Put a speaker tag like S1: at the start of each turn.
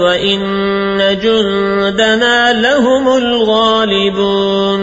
S1: وإن جندنا لهم الغالبون